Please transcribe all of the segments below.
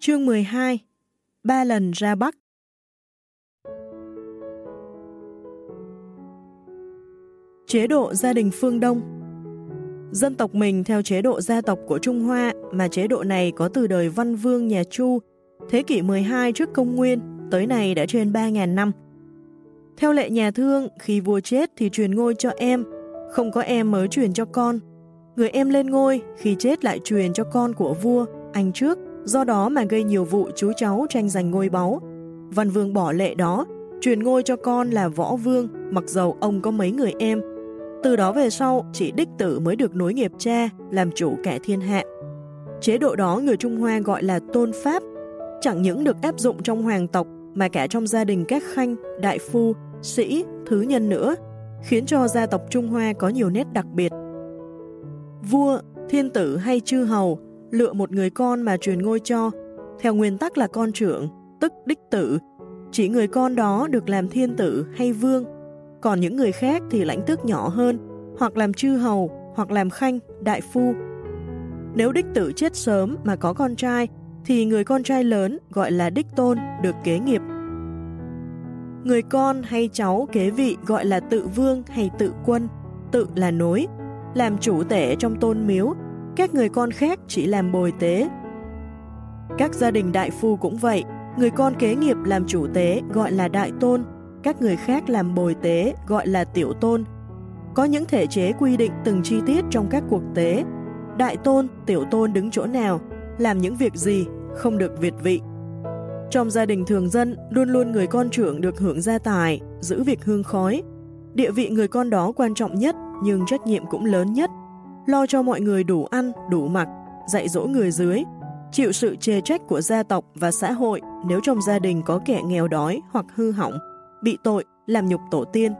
Chương 12 Ba lần ra Bắc Chế độ gia đình phương Đông Dân tộc mình theo chế độ gia tộc của Trung Hoa mà chế độ này có từ đời văn vương nhà Chu, thế kỷ 12 trước công nguyên, tới nay đã trên 3.000 năm. Theo lệ nhà thương, khi vua chết thì truyền ngôi cho em, không có em mới truyền cho con. Người em lên ngôi, khi chết lại truyền cho con của vua, anh trước, do đó mà gây nhiều vụ chú cháu tranh giành ngôi báu. Văn vương bỏ lệ đó, truyền ngôi cho con là võ vương, mặc dầu ông có mấy người em. Từ đó về sau, chỉ đích tử mới được nối nghiệp cha, làm chủ kẻ thiên hạ. Chế độ đó người Trung Hoa gọi là tôn pháp, chẳng những được áp dụng trong hoàng tộc mà cả trong gia đình các khanh, đại phu, sĩ, thứ nhân nữa, khiến cho gia tộc Trung Hoa có nhiều nét đặc biệt. Vua, thiên tử hay chư hầu lựa một người con mà truyền ngôi cho, theo nguyên tắc là con trưởng, tức đích tử, chỉ người con đó được làm thiên tử hay vương, còn những người khác thì lãnh tước nhỏ hơn, hoặc làm chư hầu, hoặc làm khanh, đại phu. Nếu đích tử chết sớm mà có con trai, thì người con trai lớn gọi là đích tôn được kế nghiệp. Người con hay cháu kế vị gọi là tự vương hay tự quân, tự là nối, làm chủ tể trong tôn miếu các người con khác chỉ làm bồi tế. Các gia đình đại phu cũng vậy, người con kế nghiệp làm chủ tế gọi là đại tôn, các người khác làm bồi tế gọi là tiểu tôn. Có những thể chế quy định từng chi tiết trong các cuộc tế, đại tôn, tiểu tôn đứng chỗ nào, làm những việc gì, không được việt vị. Trong gia đình thường dân, luôn luôn người con trưởng được hưởng gia tài, giữ việc hương khói. Địa vị người con đó quan trọng nhất, nhưng trách nhiệm cũng lớn nhất lo cho mọi người đủ ăn, đủ mặc, dạy dỗ người dưới, chịu sự chê trách của gia tộc và xã hội nếu trong gia đình có kẻ nghèo đói hoặc hư hỏng, bị tội, làm nhục tổ tiên.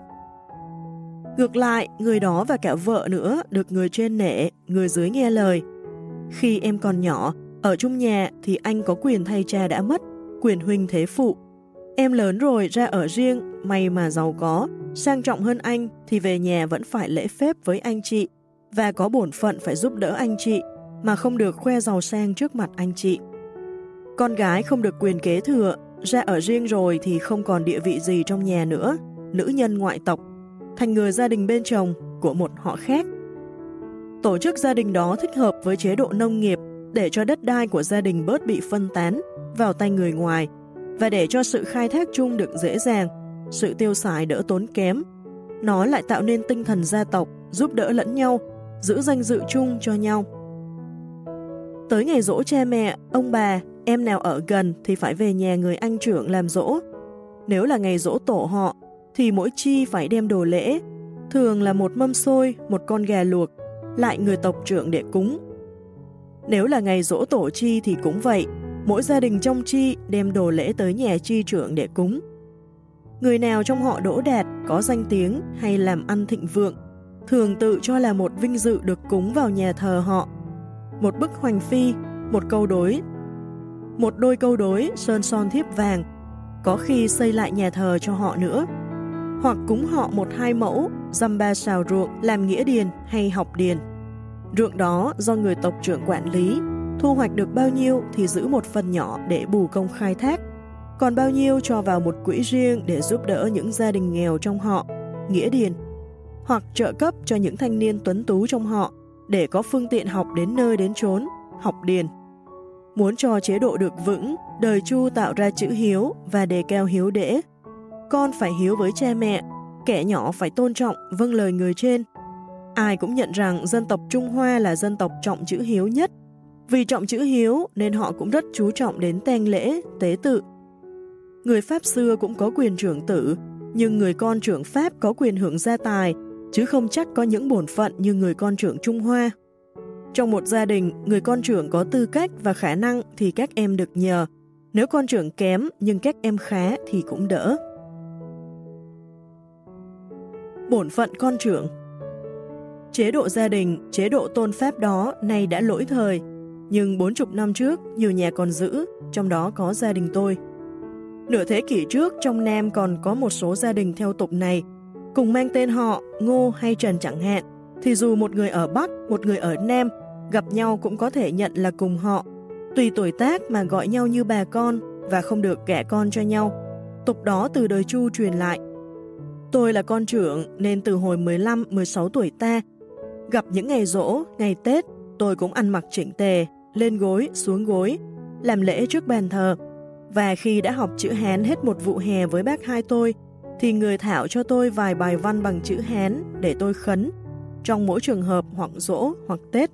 Ngược lại, người đó và cả vợ nữa được người trên nể, người dưới nghe lời. Khi em còn nhỏ, ở chung nhà thì anh có quyền thay cha đã mất, quyền huynh thế phụ. Em lớn rồi ra ở riêng, may mà giàu có, sang trọng hơn anh thì về nhà vẫn phải lễ phép với anh chị, và có bổn phận phải giúp đỡ anh chị, mà không được khoe giàu sang trước mặt anh chị. Con gái không được quyền kế thừa, ra ở riêng rồi thì không còn địa vị gì trong nhà nữa, nữ nhân ngoại tộc, thành người gia đình bên chồng của một họ khác. Tổ chức gia đình đó thích hợp với chế độ nông nghiệp để cho đất đai của gia đình bớt bị phân tán vào tay người ngoài và để cho sự khai thác chung được dễ dàng, sự tiêu xài đỡ tốn kém. Nó lại tạo nên tinh thần gia tộc, giúp đỡ lẫn nhau giữ danh dự chung cho nhau. Tới ngày dỗ cha mẹ, ông bà, em nào ở gần thì phải về nhà người anh trưởng làm dỗ. Nếu là ngày dỗ tổ họ, thì mỗi chi phải đem đồ lễ, thường là một mâm xôi, một con gà luộc, lại người tộc trưởng để cúng. Nếu là ngày dỗ tổ chi thì cũng vậy, mỗi gia đình trong chi đem đồ lễ tới nhà chi trưởng để cúng. Người nào trong họ đỗ đạt, có danh tiếng hay làm ăn thịnh vượng thường tự cho là một vinh dự được cúng vào nhà thờ họ. Một bức hoành phi, một câu đối, một đôi câu đối sơn son thiếp vàng, có khi xây lại nhà thờ cho họ nữa. Hoặc cúng họ một hai mẫu, dăm ba xào ruộng làm nghĩa điền hay học điền. Ruộng đó do người tộc trưởng quản lý, thu hoạch được bao nhiêu thì giữ một phần nhỏ để bù công khai thác, còn bao nhiêu cho vào một quỹ riêng để giúp đỡ những gia đình nghèo trong họ, nghĩa điền hoặc trợ cấp cho những thanh niên tuấn tú trong họ để có phương tiện học đến nơi đến chốn, học điền. Muốn cho chế độ được vững, đời Chu tạo ra chữ hiếu và đề cao hiếu đễ. Con phải hiếu với cha mẹ, kẻ nhỏ phải tôn trọng, vâng lời người trên. Ai cũng nhận rằng dân tộc Trung Hoa là dân tộc trọng chữ hiếu nhất. Vì trọng chữ hiếu nên họ cũng rất chú trọng đến tang lễ, tế tự. Người Pháp xưa cũng có quyền trưởng tử, nhưng người con trưởng Pháp có quyền hưởng gia tài chứ không chắc có những bổn phận như người con trưởng Trung Hoa. Trong một gia đình, người con trưởng có tư cách và khả năng thì các em được nhờ. Nếu con trưởng kém nhưng các em khá thì cũng đỡ. Bổn phận con trưởng Chế độ gia đình, chế độ tôn pháp đó nay đã lỗi thời, nhưng 40 năm trước nhiều nhà còn giữ, trong đó có gia đình tôi. Nửa thế kỷ trước trong Nam còn có một số gia đình theo tục này cùng mang tên họ Ngô hay Trần chẳng hạn, thì dù một người ở Bắc, một người ở Nam, gặp nhau cũng có thể nhận là cùng họ. Tùy tuổi tác mà gọi nhau như bà con và không được kẻ con cho nhau. Tục đó từ đời Chu truyền lại. Tôi là con trưởng nên từ hồi 15-16 tuổi ta, gặp những ngày rỗ, ngày Tết, tôi cũng ăn mặc chỉnh tề, lên gối, xuống gối, làm lễ trước bàn thờ. Và khi đã học chữ Hán hết một vụ hè với bác hai tôi, thì người thảo cho tôi vài bài văn bằng chữ Hán để tôi khấn, trong mỗi trường hợp hoặc rỗ hoặc Tết.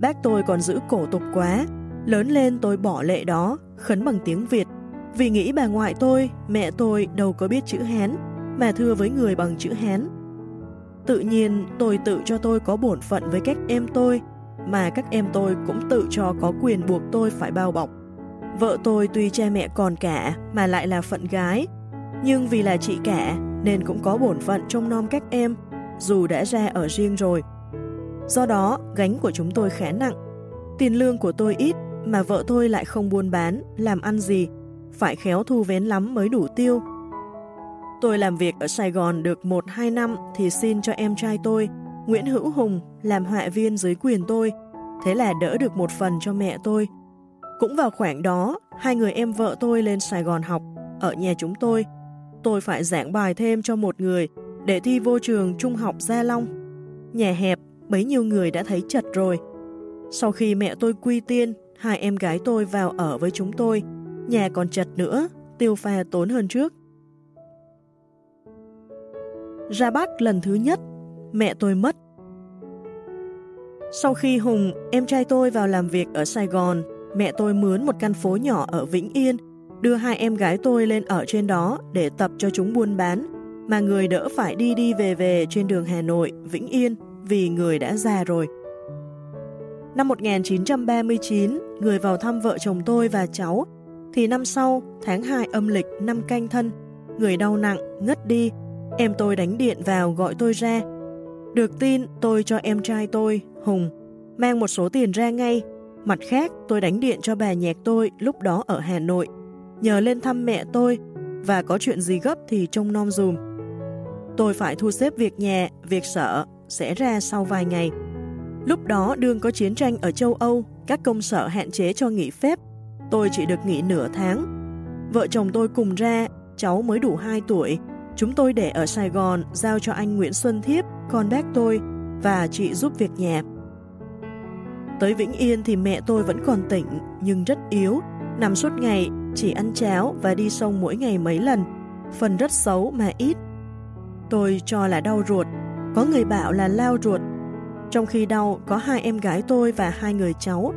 Bác tôi còn giữ cổ tục quá, lớn lên tôi bỏ lệ đó, khấn bằng tiếng Việt, vì nghĩ bà ngoại tôi, mẹ tôi đâu có biết chữ Hán, mà thưa với người bằng chữ Hán. Tự nhiên tôi tự cho tôi có bổn phận với các em tôi, mà các em tôi cũng tự cho có quyền buộc tôi phải bao bọc. Vợ tôi tuy cha mẹ còn cả mà lại là phận gái, nhưng vì là chị cả nên cũng có bổn phận trông nom các em, dù đã ra ở riêng rồi. Do đó, gánh của chúng tôi khá nặng. Tiền lương của tôi ít mà vợ tôi lại không buôn bán, làm ăn gì, phải khéo thu vén lắm mới đủ tiêu. Tôi làm việc ở Sài Gòn được 1-2 năm thì xin cho em trai tôi, Nguyễn Hữu Hùng, làm họa viên dưới quyền tôi, thế là đỡ được một phần cho mẹ tôi. Cũng vào khoảng đó, hai người em vợ tôi lên Sài Gòn học, ở nhà chúng tôi. Tôi phải giảng bài thêm cho một người để thi vô trường trung học Gia Long. Nhà hẹp, bấy nhiêu người đã thấy chật rồi. Sau khi mẹ tôi quy tiên, hai em gái tôi vào ở với chúng tôi, nhà còn chật nữa, tiêu pha tốn hơn trước. Ra Bắc lần thứ nhất, mẹ tôi mất. Sau khi Hùng, em trai tôi vào làm việc ở Sài Gòn, mẹ tôi mướn một căn phố nhỏ ở Vĩnh Yên, đưa hai em gái tôi lên ở trên đó để tập cho chúng buôn bán, mà người đỡ phải đi đi về về trên đường Hà Nội, Vĩnh Yên vì người đã già rồi. Năm 1939, người vào thăm vợ chồng tôi và cháu, thì năm sau, tháng 2 âm lịch năm canh thân, người đau nặng, ngất đi, em tôi đánh điện vào gọi tôi ra. Được tin, tôi cho em trai tôi, Hùng, mang một số tiền ra ngay. Mặt khác, tôi đánh điện cho bà nhạc tôi lúc đó ở Hà Nội, nhờ lên thăm mẹ tôi, và có chuyện gì gấp thì trông nom dùm. Tôi phải thu xếp việc nhà, việc sở, sẽ ra sau vài ngày. Lúc đó đương có chiến tranh ở châu Âu, các công sở hạn chế cho nghỉ phép. Tôi chỉ được nghỉ nửa tháng. Vợ chồng tôi cùng ra, cháu mới đủ 2 tuổi. Chúng tôi để ở Sài Gòn giao cho anh Nguyễn Xuân Thiếp, con bác tôi, và chị giúp việc nhà. Tới Vĩnh Yên thì mẹ tôi vẫn còn tỉnh, nhưng rất yếu, nằm suốt ngày, chỉ ăn cháo và đi sông mỗi ngày mấy lần, phần rất xấu mà ít. Tôi cho là đau ruột, có người bảo là lao ruột. Trong khi đau, có hai em gái tôi và hai người cháu,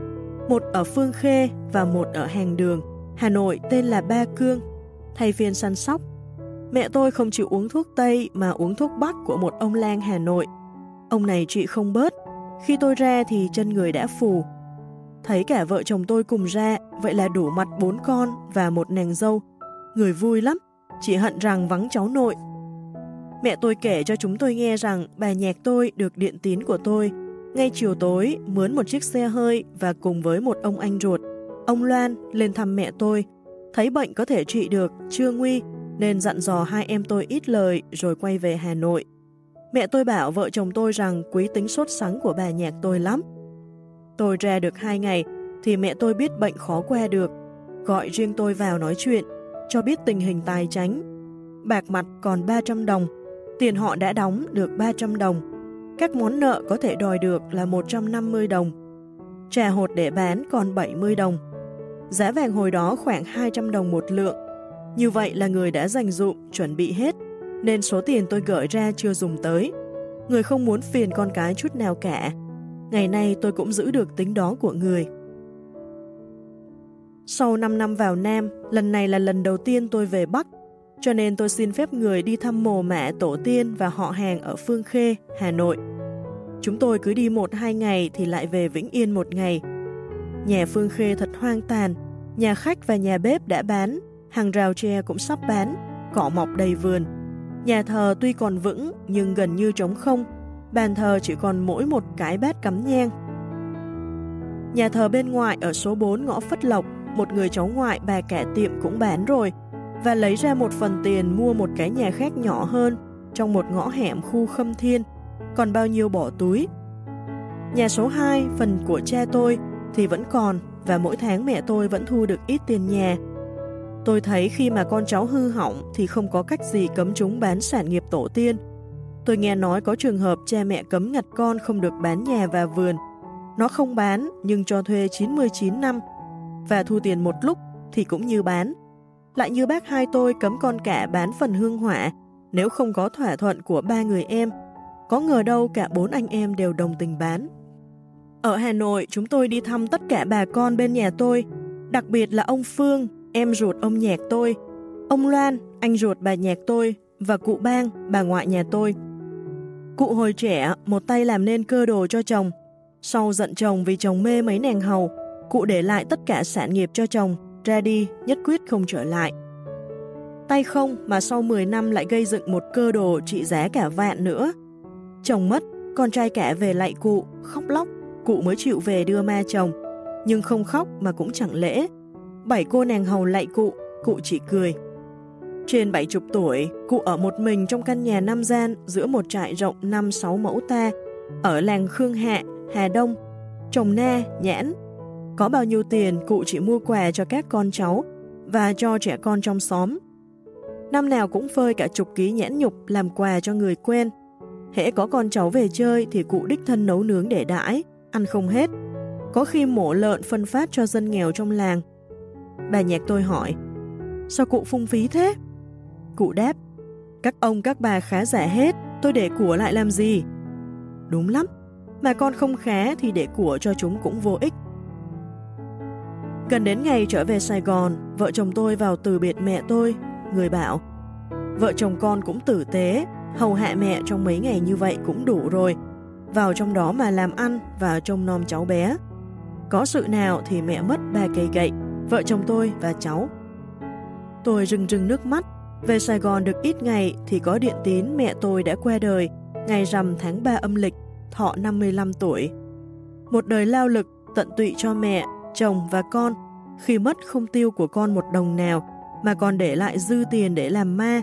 một ở Phương Khê và một ở Hàng Đường, Hà Nội tên là Ba Cương, thay phiên săn sóc. Mẹ tôi không chịu uống thuốc Tây mà uống thuốc Bắc của một ông lang Hà Nội. Ông này trị không bớt, khi tôi ra thì chân người đã phù. Thấy cả vợ chồng tôi cùng ra, vậy là đủ mặt bốn con và một nàng dâu. Người vui lắm, chỉ hận rằng vắng cháu nội Mẹ tôi kể cho chúng tôi nghe rằng bà nhạc tôi được điện tín của tôi, ngay chiều tối mướn một chiếc xe hơi và cùng với một ông anh ruột, ông Loan lên thăm mẹ tôi. Thấy bệnh có thể trị được, chưa nguy, nên dặn dò hai em tôi ít lời rồi quay về Hà Nội. Mẹ tôi bảo vợ chồng tôi rằng quý tính sốt sắng của bà nhạc tôi lắm. Tôi ra được hai ngày thì mẹ tôi biết bệnh khó que được, gọi riêng tôi vào nói chuyện, cho biết tình hình tài tránh. Bạc mặt còn 300 đồng, Tiền họ đã đóng được 300 đồng. Các món nợ có thể đòi được là 150 đồng. Trà hột để bán còn 70 đồng. Giá vàng hồi đó khoảng 200 đồng một lượng. Như vậy là người đã dành dụm, chuẩn bị hết, nên số tiền tôi gửi ra chưa dùng tới. Người không muốn phiền con cái chút nào cả. Ngày nay tôi cũng giữ được tính đó của người. Sau 5 năm vào Nam, lần này là lần đầu tiên tôi về Bắc cho nên tôi xin phép người đi thăm mồ mẹ tổ tiên và họ hàng ở Phương Khê, Hà Nội. Chúng tôi cứ đi một hai ngày thì lại về Vĩnh Yên một ngày. Nhà Phương Khê thật hoang tàn, nhà khách và nhà bếp đã bán, hàng rào tre cũng sắp bán, cỏ mọc đầy vườn. Nhà thờ tuy còn vững nhưng gần như trống không, bàn thờ chỉ còn mỗi một cái bát cắm nhang. Nhà thờ bên ngoài ở số 4 ngõ Phất Lộc, một người cháu ngoại bà cả tiệm cũng bán rồi, và lấy ra một phần tiền mua một cái nhà khác nhỏ hơn trong một ngõ hẻm khu Khâm Thiên, còn bao nhiêu bỏ túi. Nhà số 2, phần của cha tôi, thì vẫn còn và mỗi tháng mẹ tôi vẫn thu được ít tiền nhà. Tôi thấy khi mà con cháu hư hỏng thì không có cách gì cấm chúng bán sản nghiệp tổ tiên. Tôi nghe nói có trường hợp cha mẹ cấm ngặt con không được bán nhà và vườn. Nó không bán nhưng cho thuê 99 năm và thu tiền một lúc thì cũng như bán. Lại như bác hai tôi cấm con cả bán phần hương hỏa nếu không có thỏa thuận của ba người em. Có ngờ đâu cả bốn anh em đều đồng tình bán. Ở Hà Nội, chúng tôi đi thăm tất cả bà con bên nhà tôi, đặc biệt là ông Phương, em ruột ông nhạc tôi, ông Loan, anh ruột bà nhạc tôi, và cụ Bang, bà ngoại nhà tôi. Cụ hồi trẻ, một tay làm nên cơ đồ cho chồng. Sau giận chồng vì chồng mê mấy nàng hầu, cụ để lại tất cả sản nghiệp cho chồng, ra đi, nhất quyết không trở lại. Tay không mà sau 10 năm lại gây dựng một cơ đồ trị giá cả vạn nữa. Chồng mất, con trai cả về lại cụ, khóc lóc, cụ mới chịu về đưa ma chồng. Nhưng không khóc mà cũng chẳng lễ. Bảy cô nàng hầu lại cụ, cụ chỉ cười. Trên bảy chục tuổi, cụ ở một mình trong căn nhà năm gian giữa một trại rộng 5-6 mẫu ta, ở làng Khương Hạ, Hà Đông, trồng na, nhãn. Có bao nhiêu tiền cụ chỉ mua quà cho các con cháu và cho trẻ con trong xóm. Năm nào cũng phơi cả chục ký nhãn nhục làm quà cho người quen. Hễ có con cháu về chơi thì cụ đích thân nấu nướng để đãi, ăn không hết. Có khi mổ lợn phân phát cho dân nghèo trong làng. Bà nhạc tôi hỏi, sao cụ phung phí thế? Cụ đáp, các ông các bà khá giả hết, tôi để của lại làm gì? Đúng lắm, mà con không khá thì để của cho chúng cũng vô ích. Gần đến ngày trở về Sài Gòn, vợ chồng tôi vào từ biệt mẹ tôi, người bảo, vợ chồng con cũng tử tế, hầu hạ mẹ trong mấy ngày như vậy cũng đủ rồi, vào trong đó mà làm ăn và trông nom cháu bé. Có sự nào thì mẹ mất ba cây gậy, vợ chồng tôi và cháu. Tôi rưng rưng nước mắt, về Sài Gòn được ít ngày thì có điện tín mẹ tôi đã qua đời, ngày rằm tháng 3 âm lịch, thọ 55 tuổi. Một đời lao lực, tận tụy cho mẹ, chồng và con, khi mất không tiêu của con một đồng nào, mà còn để lại dư tiền để làm ma.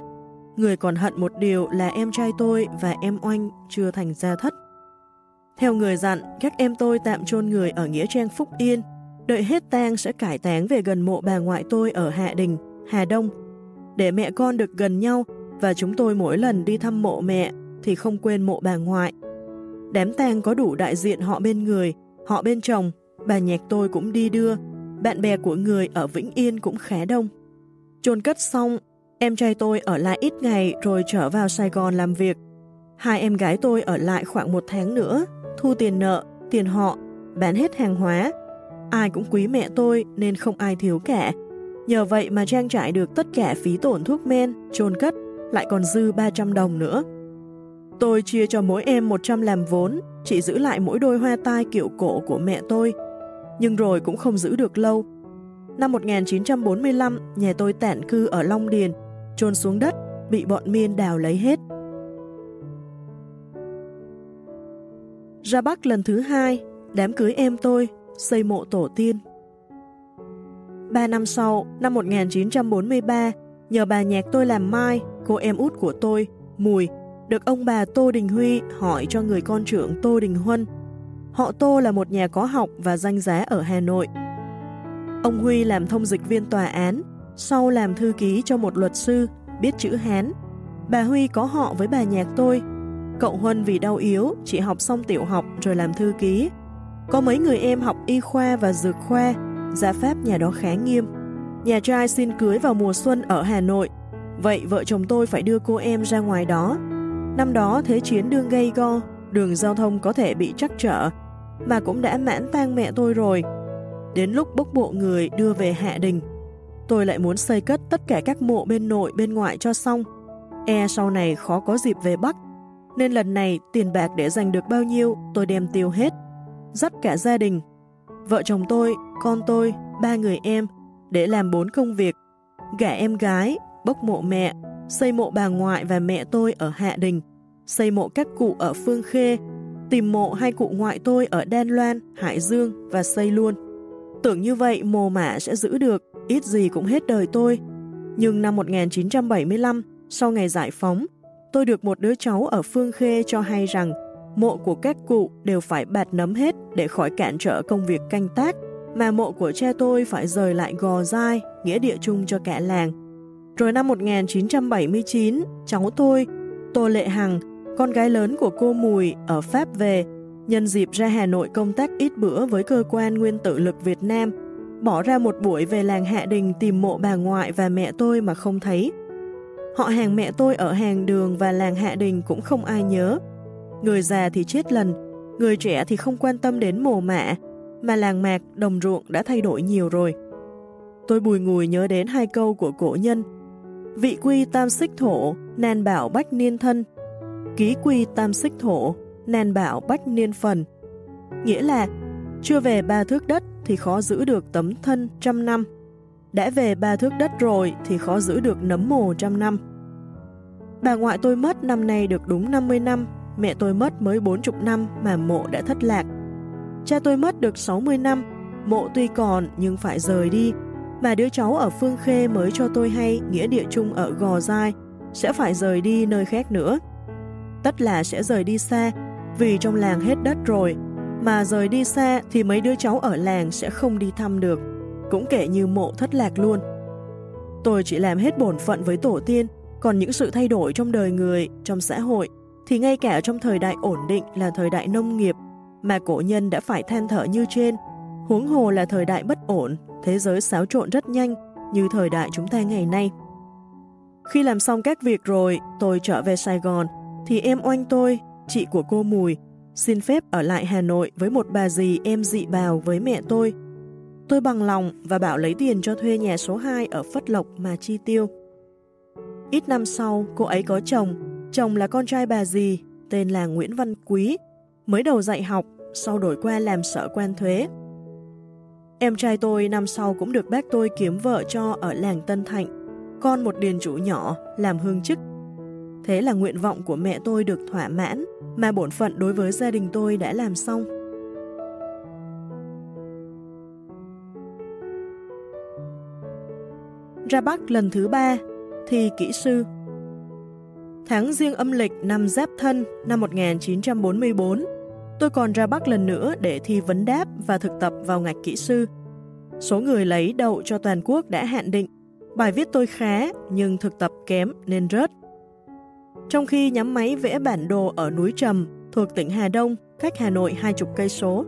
Người còn hận một điều là em trai tôi và em oanh chưa thành gia thất. Theo người dặn, các em tôi tạm chôn người ở Nghĩa Trang Phúc Yên, đợi hết tang sẽ cải táng về gần mộ bà ngoại tôi ở Hạ Đình, Hà Đông, để mẹ con được gần nhau và chúng tôi mỗi lần đi thăm mộ mẹ thì không quên mộ bà ngoại. Đám tang có đủ đại diện họ bên người, họ bên chồng, bà nhạc tôi cũng đi đưa, bạn bè của người ở Vĩnh Yên cũng khá đông. chôn cất xong, em trai tôi ở lại ít ngày rồi trở vào Sài Gòn làm việc. Hai em gái tôi ở lại khoảng một tháng nữa, thu tiền nợ, tiền họ, bán hết hàng hóa. Ai cũng quý mẹ tôi nên không ai thiếu cả. Nhờ vậy mà trang trải được tất cả phí tổn thuốc men, chôn cất, lại còn dư 300 đồng nữa. Tôi chia cho mỗi em 100 làm vốn, chỉ giữ lại mỗi đôi hoa tai kiểu cổ của mẹ tôi. Nhưng rồi cũng không giữ được lâu. Năm 1945, nhà tôi tản cư ở Long Điền, chôn xuống đất, bị bọn miên đào lấy hết. Ra Bắc lần thứ hai, đám cưới em tôi, xây mộ tổ tiên. Ba năm sau, năm 1943, nhờ bà nhạc tôi làm mai, cô em út của tôi, Mùi, được ông bà Tô Đình Huy hỏi cho người con trưởng Tô Đình Huân. Họ Tô là một nhà có học và danh giá ở Hà Nội. Ông Huy làm thông dịch viên tòa án, sau làm thư ký cho một luật sư, biết chữ Hán. Bà Huy có họ với bà nhạc tôi. Cậu Huân vì đau yếu, chỉ học xong tiểu học rồi làm thư ký. Có mấy người em học y khoa và dược khoa, gia pháp nhà đó khá nghiêm. Nhà trai xin cưới vào mùa xuân ở Hà Nội, vậy vợ chồng tôi phải đưa cô em ra ngoài đó. Năm đó thế chiến đương gây go, đường giao thông có thể bị trắc trở, mà cũng đã mãn tang mẹ tôi rồi. Đến lúc bốc bộ người đưa về Hạ Đình, tôi lại muốn xây cất tất cả các mộ bên nội bên ngoại cho xong. E sau này khó có dịp về Bắc, nên lần này tiền bạc để dành được bao nhiêu tôi đem tiêu hết. Dắt cả gia đình, vợ chồng tôi, con tôi, ba người em, để làm bốn công việc, gả em gái, bốc mộ mẹ, xây mộ bà ngoại và mẹ tôi ở Hạ Đình, xây mộ các cụ ở Phương Khê, tìm mộ hai cụ ngoại tôi ở Đan Loan, Hải Dương và xây luôn. Tưởng như vậy mồ mả sẽ giữ được, ít gì cũng hết đời tôi. Nhưng năm 1975, sau ngày giải phóng, tôi được một đứa cháu ở Phương Khê cho hay rằng mộ của các cụ đều phải bạt nấm hết để khỏi cản trở công việc canh tác, mà mộ của cha tôi phải rời lại Gò Dai, nghĩa địa chung cho cả làng. Rồi năm 1979, cháu tôi, Tô Lệ Hằng, con gái lớn của cô Mùi ở Pháp về, nhân dịp ra Hà Nội công tác ít bữa với cơ quan nguyên tử lực Việt Nam, bỏ ra một buổi về làng Hạ Đình tìm mộ bà ngoại và mẹ tôi mà không thấy. Họ hàng mẹ tôi ở hàng đường và làng Hạ Đình cũng không ai nhớ. Người già thì chết lần, người trẻ thì không quan tâm đến mồ mạ, mà làng mạc, đồng ruộng đã thay đổi nhiều rồi. Tôi bùi ngùi nhớ đến hai câu của cổ nhân. Vị quy tam xích thổ, nan bảo bách niên thân. Ký quy tam xích thổ, nan bảo bách niên phần. Nghĩa là, chưa về ba thước đất thì khó giữ được tấm thân trăm năm. Đã về ba thước đất rồi thì khó giữ được nấm mồ trăm năm. Bà ngoại tôi mất năm nay được đúng 50 năm, mẹ tôi mất mới 40 năm mà mộ đã thất lạc. Cha tôi mất được 60 năm, mộ tuy còn nhưng phải rời đi, mà đứa cháu ở Phương Khê mới cho tôi hay nghĩa địa chung ở Gò Giai sẽ phải rời đi nơi khác nữa. Tất là sẽ rời đi xa, vì trong làng hết đất rồi, mà rời đi xa thì mấy đứa cháu ở làng sẽ không đi thăm được, cũng kể như mộ thất lạc luôn. Tôi chỉ làm hết bổn phận với tổ tiên, còn những sự thay đổi trong đời người, trong xã hội, thì ngay cả trong thời đại ổn định là thời đại nông nghiệp, mà cổ nhân đã phải than thở như trên, huống hồ là thời đại bất ổn, thế giới xáo trộn rất nhanh như thời đại chúng ta ngày nay. Khi làm xong các việc rồi, tôi trở về Sài Gòn, thì em oanh tôi, chị của cô Mùi, xin phép ở lại Hà Nội với một bà dì em dị bào với mẹ tôi. Tôi bằng lòng và bảo lấy tiền cho thuê nhà số 2 ở Phất Lộc mà chi tiêu. Ít năm sau, cô ấy có chồng, chồng là con trai bà dì, tên là Nguyễn Văn Quý, mới đầu dạy học, sau đổi qua làm sở quan thuế. Em trai tôi năm sau cũng được bác tôi kiếm vợ cho ở làng Tân Thạnh, con một điền chủ nhỏ, làm hương chức. Thế là nguyện vọng của mẹ tôi được thỏa mãn, mà bổn phận đối với gia đình tôi đã làm xong. Ra Bắc lần thứ ba, thi kỹ sư. Tháng riêng âm lịch năm Giáp Thân năm 1944, tôi còn ra Bắc lần nữa để thi vấn đáp và thực tập vào ngạch kỹ sư. Số người lấy đậu cho toàn quốc đã hạn định. Bài viết tôi khá nhưng thực tập kém nên rớt. Trong khi nhắm máy vẽ bản đồ ở núi Trầm thuộc tỉnh Hà Đông, cách Hà Nội hai chục cây số,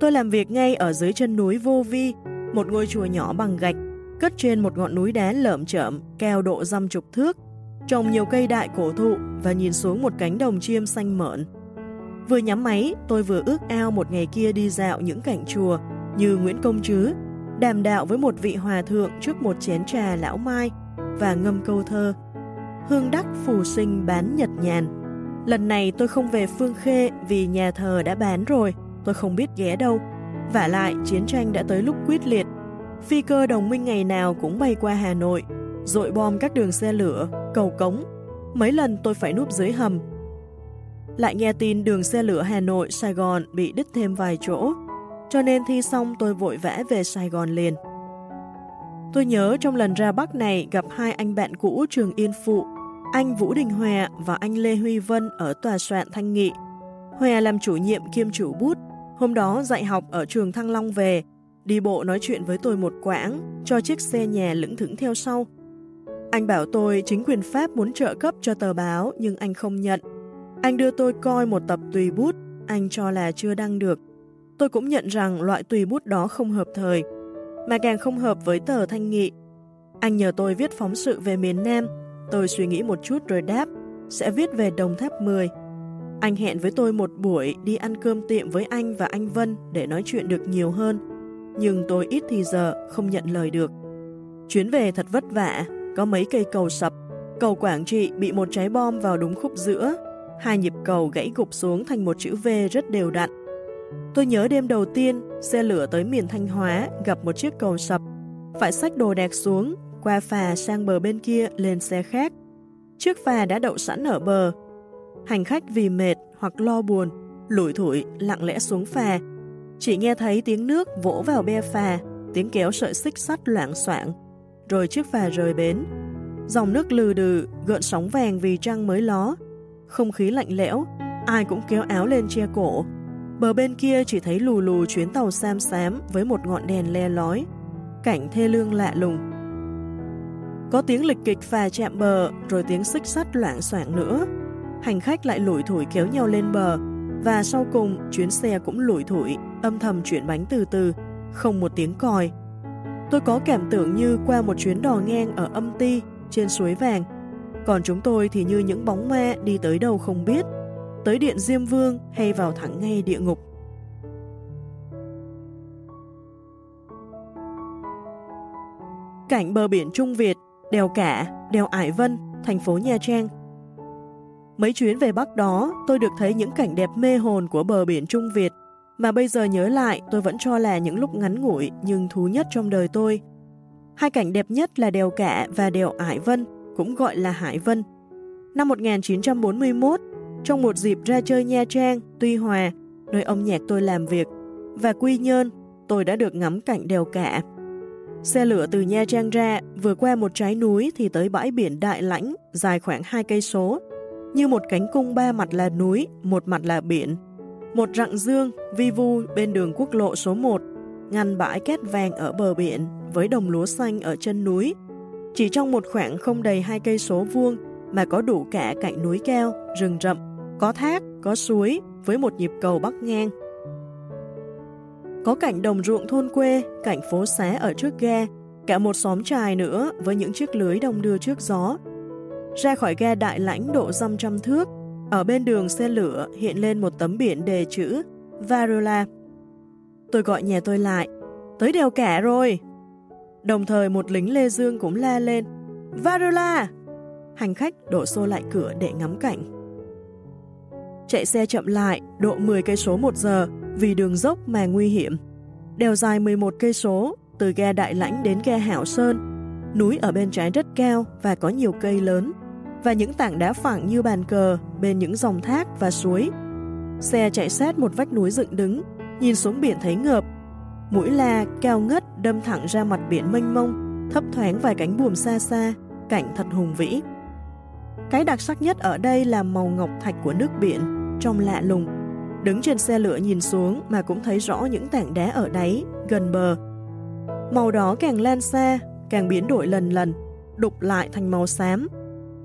tôi làm việc ngay ở dưới chân núi Vô Vi, một ngôi chùa nhỏ bằng gạch, cất trên một ngọn núi đá lởm chởm, cao độ dăm chục thước, trồng nhiều cây đại cổ thụ và nhìn xuống một cánh đồng chiêm xanh mởn. Vừa nhắm máy, tôi vừa ước ao một ngày kia đi dạo những cảnh chùa như Nguyễn Công Trứ, đàm đạo với một vị hòa thượng trước một chén trà lão mai và ngâm câu thơ Hương đắc phù sinh bán nhật nhàn. Lần này tôi không về Phương Khê vì nhà thờ đã bán rồi, tôi không biết ghé đâu. vả lại, chiến tranh đã tới lúc quyết liệt. Phi cơ đồng minh ngày nào cũng bay qua Hà Nội, dội bom các đường xe lửa, cầu cống. Mấy lần tôi phải núp dưới hầm. Lại nghe tin đường xe lửa Hà Nội, Sài Gòn bị đứt thêm vài chỗ, cho nên thi xong tôi vội vã về Sài Gòn liền. Tôi nhớ trong lần ra Bắc này gặp hai anh bạn cũ trường Yên Phụ, anh Vũ Đình Hòa và anh Lê Huy Vân ở tòa soạn Thanh Nghị. Hòa làm chủ nhiệm kiêm chủ bút, hôm đó dạy học ở trường Thăng Long về, đi bộ nói chuyện với tôi một quãng, cho chiếc xe nhà lững thững theo sau. Anh bảo tôi chính quyền Pháp muốn trợ cấp cho tờ báo nhưng anh không nhận. Anh đưa tôi coi một tập tùy bút, anh cho là chưa đăng được. Tôi cũng nhận rằng loại tùy bút đó không hợp thời, mà càng không hợp với tờ Thanh Nghị. Anh nhờ tôi viết phóng sự về miền Nam, tôi suy nghĩ một chút rồi đáp, sẽ viết về Đồng Tháp 10. Anh hẹn với tôi một buổi đi ăn cơm tiệm với anh và anh Vân để nói chuyện được nhiều hơn, nhưng tôi ít thì giờ không nhận lời được. Chuyến về thật vất vả, có mấy cây cầu sập, cầu Quảng Trị bị một trái bom vào đúng khúc giữa, hai nhịp cầu gãy gục xuống thành một chữ V rất đều đặn. Tôi nhớ đêm đầu tiên, xe lửa tới miền Thanh Hóa gặp một chiếc cầu sập, phải xách đồ đạc xuống, qua phà sang bờ bên kia lên xe khác. Chiếc phà đã đậu sẵn ở bờ. Hành khách vì mệt hoặc lo buồn, lủi thủi lặng lẽ xuống phà. Chỉ nghe thấy tiếng nước vỗ vào be phà, tiếng kéo sợi xích sắt loạn soạn, rồi chiếc phà rời bến. Dòng nước lừ đừ, gợn sóng vàng vì trăng mới ló. Không khí lạnh lẽo, ai cũng kéo áo lên che cổ. Bờ bên kia chỉ thấy lù lù chuyến tàu sam xám với một ngọn đèn le lói, cảnh thê lương lạ lùng. Có tiếng lịch kịch phà chạm bờ, rồi tiếng xích sắt loạn soạn nữa. Hành khách lại lủi thủi kéo nhau lên bờ, và sau cùng chuyến xe cũng lủi thủi, âm thầm chuyển bánh từ từ, không một tiếng còi. Tôi có cảm tưởng như qua một chuyến đò ngang ở âm ti trên suối vàng, còn chúng tôi thì như những bóng ma đi tới đâu không biết, tới điện Diêm Vương hay vào thẳng ngay địa ngục. Cảnh bờ biển Trung Việt, đèo Cả, đèo Ải Vân, thành phố Nha Trang. Mấy chuyến về Bắc đó, tôi được thấy những cảnh đẹp mê hồn của bờ biển Trung Việt, mà bây giờ nhớ lại tôi vẫn cho là những lúc ngắn ngủi nhưng thú nhất trong đời tôi. Hai cảnh đẹp nhất là đèo Cả và đèo Ải Vân, cũng gọi là Hải Vân. Năm 1941, trong một dịp ra chơi Nha Trang, Tuy Hòa, nơi ông nhạc tôi làm việc, và Quy Nhơn, tôi đã được ngắm cảnh đèo cả. Xe lửa từ Nha Trang ra, vừa qua một trái núi thì tới bãi biển Đại Lãnh, dài khoảng 2 cây số, như một cánh cung ba mặt là núi, một mặt là biển. Một rặng dương, vi vu bên đường quốc lộ số 1, ngăn bãi két vàng ở bờ biển với đồng lúa xanh ở chân núi. Chỉ trong một khoảng không đầy hai cây số vuông mà có đủ cả cạnh núi cao, rừng rậm, có thác, có suối với một nhịp cầu bắc ngang. Có cảnh đồng ruộng thôn quê, cảnh phố xá ở trước ga, cả một xóm trài nữa với những chiếc lưới đông đưa trước gió. Ra khỏi ga đại lãnh độ dăm trăm thước, ở bên đường xe lửa hiện lên một tấm biển đề chữ Varula. Tôi gọi nhà tôi lại, tới đèo cả rồi. Đồng thời một lính Lê Dương cũng la lên, Varula! Hành khách đổ xô lại cửa để ngắm cảnh. Chạy xe chậm lại, độ 10 cây số một giờ vì đường dốc mà nguy hiểm. Đèo dài 11 cây số, từ ghe Đại Lãnh đến ghe Hảo Sơn. Núi ở bên trái rất cao và có nhiều cây lớn, và những tảng đá phẳng như bàn cờ bên những dòng thác và suối. Xe chạy sát một vách núi dựng đứng, nhìn xuống biển thấy ngợp. Mũi la cao ngất đâm thẳng ra mặt biển mênh mông, thấp thoáng vài cánh buồm xa xa, cảnh thật hùng vĩ. Cái đặc sắc nhất ở đây là màu ngọc thạch của nước biển, trong lạ lùng. Đứng trên xe lửa nhìn xuống mà cũng thấy rõ những tảng đá ở đáy, gần bờ. Màu đó càng lan xa, càng biến đổi lần lần, đục lại thành màu xám.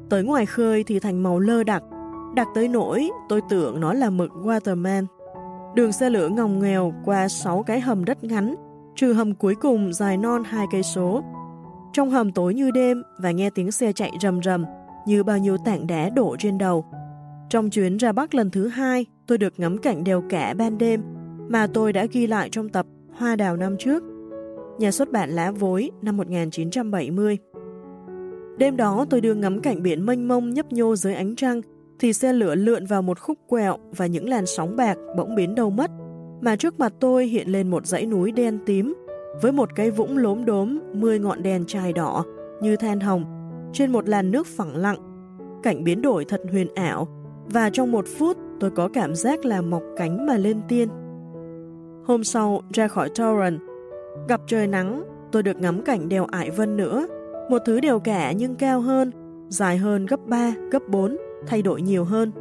Tới ngoài khơi thì thành màu lơ đặc, đặc tới nỗi tôi tưởng nó là mực Waterman. Đường xe lửa ngòng nghèo qua 6 cái hầm đất ngắn, trừ hầm cuối cùng dài non hai cây số. Trong hầm tối như đêm và nghe tiếng xe chạy rầm rầm, như bao nhiêu tảng đá đổ trên đầu. Trong chuyến ra Bắc lần thứ hai, tôi được ngắm cảnh đèo cả ban đêm mà tôi đã ghi lại trong tập Hoa đào năm trước, nhà xuất bản Lá Vối năm 1970. Đêm đó tôi đưa ngắm cảnh biển mênh mông nhấp nhô dưới ánh trăng, thì xe lửa lượn vào một khúc quẹo và những làn sóng bạc bỗng biến đâu mất, mà trước mặt tôi hiện lên một dãy núi đen tím với một cái vũng lốm đốm, mười ngọn đèn chai đỏ như than hồng trên một làn nước phẳng lặng. Cảnh biến đổi thật huyền ảo, và trong một phút tôi có cảm giác là mọc cánh mà lên tiên. Hôm sau, ra khỏi Torrent, gặp trời nắng, tôi được ngắm cảnh đèo Ải Vân nữa, một thứ đèo cả nhưng cao hơn, dài hơn gấp 3, gấp 4, thay đổi nhiều hơn.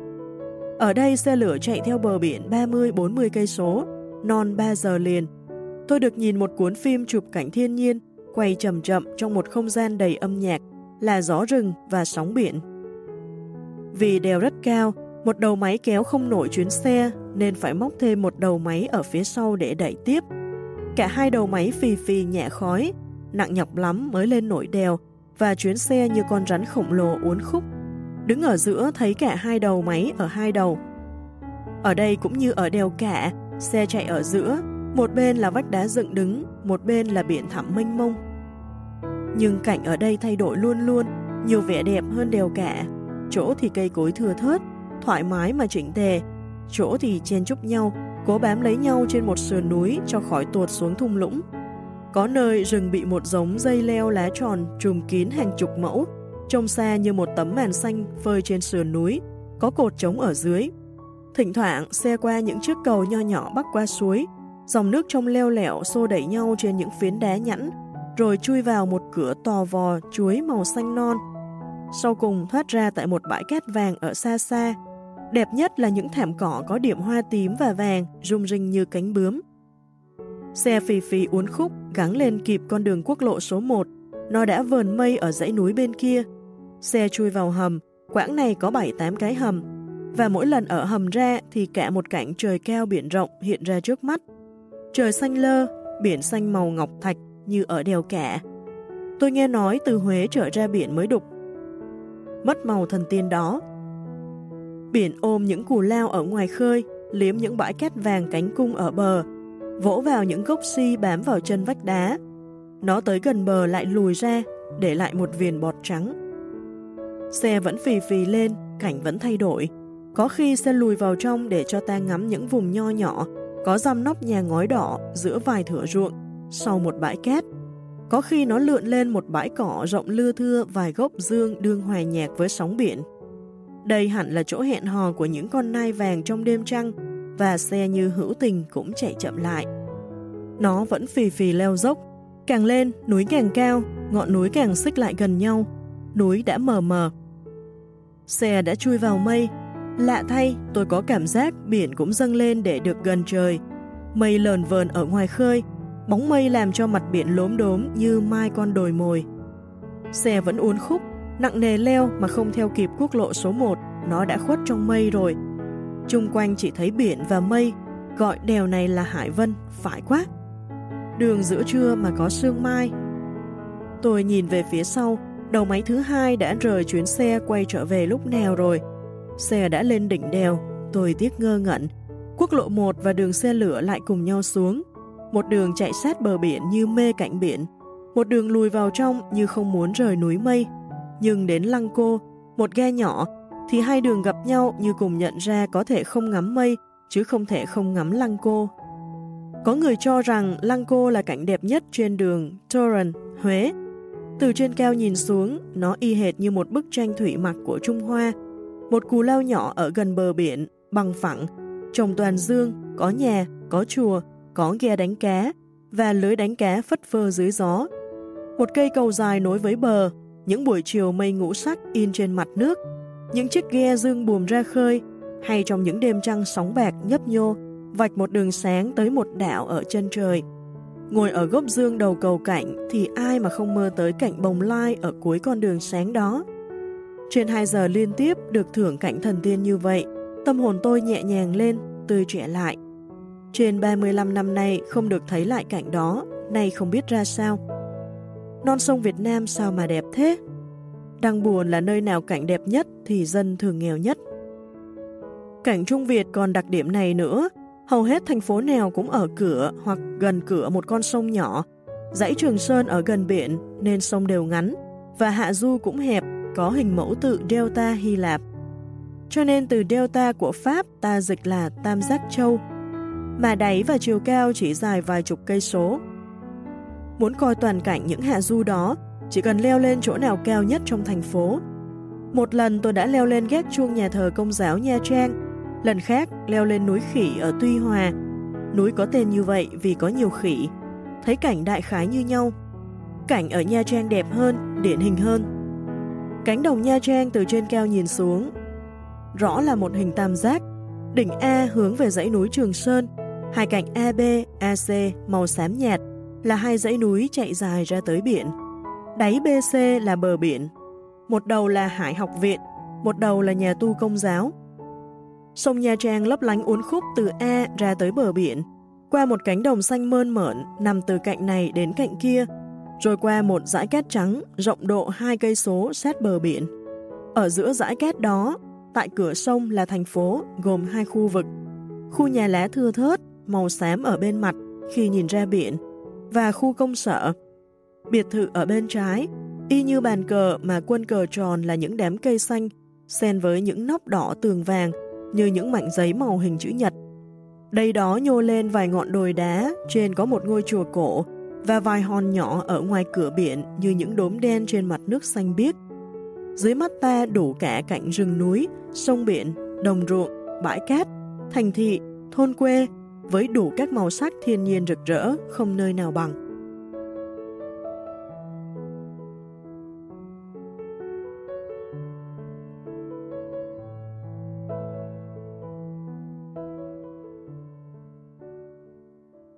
Ở đây xe lửa chạy theo bờ biển 30-40 cây số, non 3 giờ liền. Tôi được nhìn một cuốn phim chụp cảnh thiên nhiên, quay chậm chậm trong một không gian đầy âm nhạc, là gió rừng và sóng biển. Vì đèo rất cao, một đầu máy kéo không nổi chuyến xe nên phải móc thêm một đầu máy ở phía sau để đẩy tiếp. Cả hai đầu máy phì phì nhẹ khói, nặng nhọc lắm mới lên nổi đèo và chuyến xe như con rắn khổng lồ uốn khúc. Đứng ở giữa thấy cả hai đầu máy ở hai đầu. Ở đây cũng như ở đèo cả, xe chạy ở giữa, một bên là vách đá dựng đứng, một bên là biển thẳm mênh mông. Nhưng cảnh ở đây thay đổi luôn luôn, nhiều vẻ đẹp hơn đèo cả. Chỗ thì cây cối thừa thớt, thoải mái mà chỉnh tề. Chỗ thì chen chúc nhau, cố bám lấy nhau trên một sườn núi cho khỏi tuột xuống thung lũng. Có nơi rừng bị một giống dây leo lá tròn trùm kín hàng chục mẫu, trông xa như một tấm màn xanh phơi trên sườn núi, có cột trống ở dưới. Thỉnh thoảng xe qua những chiếc cầu nho nhỏ bắc qua suối, dòng nước trong leo lẻo xô đẩy nhau trên những phiến đá nhẵn, rồi chui vào một cửa to vò chuối màu xanh non. Sau cùng thoát ra tại một bãi cát vàng ở xa xa. Đẹp nhất là những thảm cỏ có điểm hoa tím và vàng, rung rinh như cánh bướm. Xe phì phì uốn khúc, gắng lên kịp con đường quốc lộ số 1. Nó đã vờn mây ở dãy núi bên kia. Xe chui vào hầm, quãng này có 7-8 cái hầm. Và mỗi lần ở hầm ra thì cả một cảnh trời cao biển rộng hiện ra trước mắt. Trời xanh lơ, biển xanh màu ngọc thạch như ở đèo cả. Tôi nghe nói từ Huế trở ra biển mới đục. Mất màu thần tiên đó. Biển ôm những cù lao ở ngoài khơi, liếm những bãi cát vàng cánh cung ở bờ, vỗ vào những gốc si bám vào chân vách đá. Nó tới gần bờ lại lùi ra, để lại một viền bọt trắng. Xe vẫn phì phì lên, cảnh vẫn thay đổi. Có khi xe lùi vào trong để cho ta ngắm những vùng nho nhỏ, có dăm nóc nhà ngói đỏ giữa vài thửa ruộng, sau một bãi cát. Có khi nó lượn lên một bãi cỏ rộng lưa thưa vài gốc dương đương hòa nhạc với sóng biển. Đây hẳn là chỗ hẹn hò của những con nai vàng trong đêm trăng và xe như hữu tình cũng chạy chậm lại. Nó vẫn phì phì leo dốc, càng lên núi càng cao, ngọn núi càng xích lại gần nhau, núi đã mờ mờ. Xe đã chui vào mây, lạ thay tôi có cảm giác biển cũng dâng lên để được gần trời. Mây lờn vờn ở ngoài khơi, bóng mây làm cho mặt biển lốm đốm như mai con đồi mồi. Xe vẫn uốn khúc, nặng nề leo mà không theo kịp quốc lộ số 1, nó đã khuất trong mây rồi. Trung quanh chỉ thấy biển và mây, gọi đèo này là Hải Vân, phải quá. Đường giữa trưa mà có sương mai. Tôi nhìn về phía sau, đầu máy thứ hai đã rời chuyến xe quay trở về lúc nào rồi. Xe đã lên đỉnh đèo, tôi tiếc ngơ ngẩn. Quốc lộ 1 và đường xe lửa lại cùng nhau xuống. Một đường chạy sát bờ biển như mê cạnh biển. Một đường lùi vào trong như không muốn rời núi mây. Nhưng đến Lăng Cô, một ghe nhỏ thì hai đường gặp nhau như cùng nhận ra có thể không ngắm mây, chứ không thể không ngắm lăng cô. Có người cho rằng lăng cô là cảnh đẹp nhất trên đường Torrent, Huế. Từ trên cao nhìn xuống, nó y hệt như một bức tranh thủy mặc của Trung Hoa. Một cù lao nhỏ ở gần bờ biển, bằng phẳng, trồng toàn dương, có nhà, có chùa, có ghe đánh cá, và lưới đánh cá phất phơ dưới gió. Một cây cầu dài nối với bờ, những buổi chiều mây ngũ sắc in trên mặt nước, những chiếc ghe dương buồm ra khơi, hay trong những đêm trăng sóng bạc nhấp nhô, vạch một đường sáng tới một đảo ở chân trời. Ngồi ở gốc dương đầu cầu cảnh thì ai mà không mơ tới cảnh bồng lai ở cuối con đường sáng đó. Trên 2 giờ liên tiếp được thưởng cảnh thần tiên như vậy, tâm hồn tôi nhẹ nhàng lên, tươi trẻ lại. Trên 35 năm nay không được thấy lại cảnh đó, nay không biết ra sao. Non sông Việt Nam sao mà đẹp thế? Đang buồn là nơi nào cảnh đẹp nhất thì dân thường nghèo nhất. Cảnh Trung Việt còn đặc điểm này nữa, hầu hết thành phố nào cũng ở cửa hoặc gần cửa một con sông nhỏ. Dãy Trường Sơn ở gần biển nên sông đều ngắn và hạ du cũng hẹp, có hình mẫu tự Delta Hy Lạp. Cho nên từ Delta của Pháp ta dịch là Tam Giác Châu, mà đáy và chiều cao chỉ dài vài chục cây số. Muốn coi toàn cảnh những hạ du đó chỉ cần leo lên chỗ nào cao nhất trong thành phố. Một lần tôi đã leo lên gác chuông nhà thờ công giáo Nha Trang, lần khác leo lên núi khỉ ở Tuy Hòa. Núi có tên như vậy vì có nhiều khỉ, thấy cảnh đại khái như nhau. Cảnh ở Nha Trang đẹp hơn, điển hình hơn. Cánh đồng Nha Trang từ trên cao nhìn xuống, rõ là một hình tam giác, đỉnh A hướng về dãy núi Trường Sơn, hai cạnh AB, AC màu xám nhạt là hai dãy núi chạy dài ra tới biển. Đáy BC là bờ biển, một đầu là Hải học viện, một đầu là nhà tu công giáo. Sông Nha Trang lấp lánh uốn khúc từ A ra tới bờ biển, qua một cánh đồng xanh mơn mởn nằm từ cạnh này đến cạnh kia, rồi qua một dải cát trắng rộng độ hai cây số sát bờ biển. Ở giữa dải cát đó, tại cửa sông là thành phố gồm hai khu vực. Khu nhà lá thưa thớt, màu xám ở bên mặt khi nhìn ra biển, và khu công sở, Biệt thự ở bên trái, y như bàn cờ mà quân cờ tròn là những đám cây xanh, xen với những nóc đỏ tường vàng như những mảnh giấy màu hình chữ nhật. Đây đó nhô lên vài ngọn đồi đá, trên có một ngôi chùa cổ và vài hòn nhỏ ở ngoài cửa biển như những đốm đen trên mặt nước xanh biếc. Dưới mắt ta đủ cả cảnh rừng núi, sông biển, đồng ruộng, bãi cát, thành thị, thôn quê với đủ các màu sắc thiên nhiên rực rỡ không nơi nào bằng.